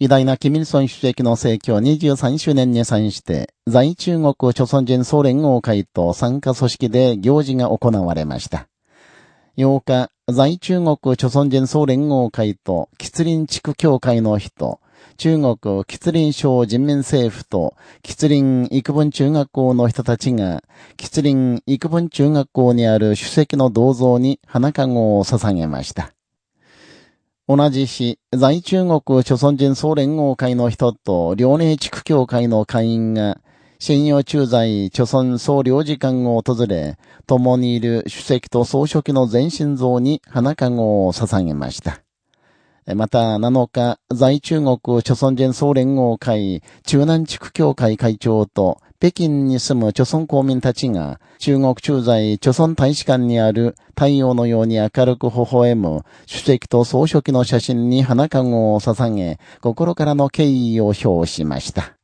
偉大なキミルソン主席の成教23周年に際して、在中国朝鮮人総連合会と参加組織で行事が行われました。8日、在中国朝鮮人総連合会と吉林地区協会の人、中国吉林省人民政府と吉林育文中学校の人たちが、吉林育文中学校にある主席の銅像に花籠を捧げました。同じ日、在中国諸村人総連合会の人と遼寧地区協会の会員が、信用駐在諸村総領事館を訪れ、共にいる主席と総書記の全身像に花籠を捧げました。また7日、在中国朝鮮人総連合会中南地区協会会長と北京に住む朝鮮公民たちが中国駐在朝鮮大使館にある太陽のように明るく微笑む主席と総書記の写真に花籠を捧げ、心からの敬意を表しました。